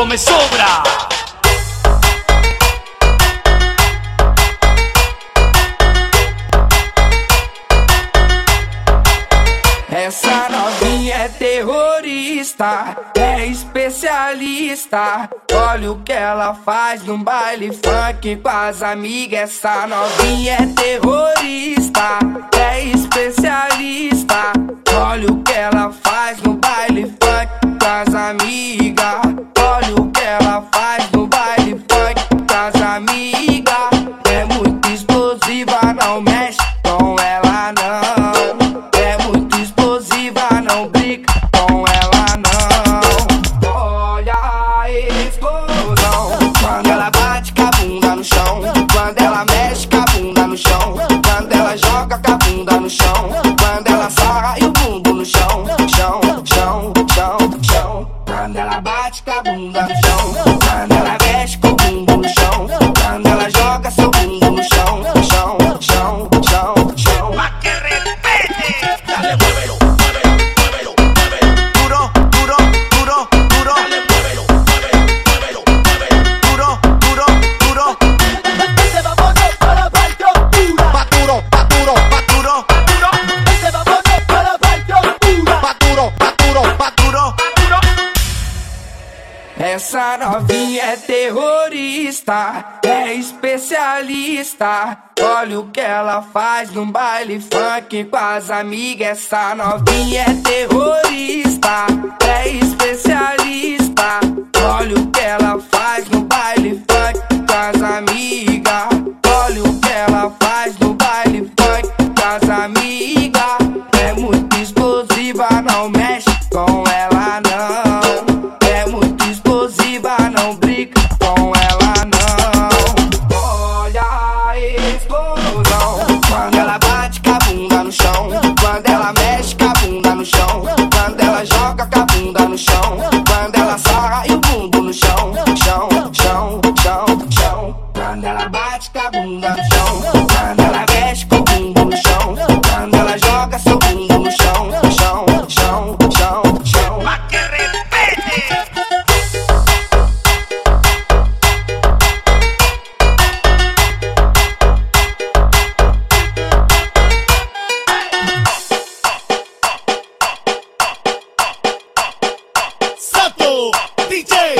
come. Essa novinha é terrorista, é especialista. Olha o que ela faz num baile funk com as amigas. Essa novinha é terrorista, é especialista. Bunda no chão, quando ela mexe com a bunda no chão, quando ela joga com a bunda no chão, quando ela sarra e o bumbum no chão, chão, chão, chão, chão. Quando ela bate com a bunda no chão, quando ela Essa novinha é terrorista, é especialista. Olha o que ela faz num baile funk com as amigas. Essa novinha é terrorista, explosiva, não brinca com ela não. Olha a explosão. Quando ela bate com a bunda no chão, quando ela mexe com a bunda no chão, quando ela joga com a bunda no chão, quando ela sarra e o bumbum no chão, chão, chão, chão, chão. Quando ela bate com a bunda no chão, DJ.